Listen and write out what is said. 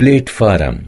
بليتفارم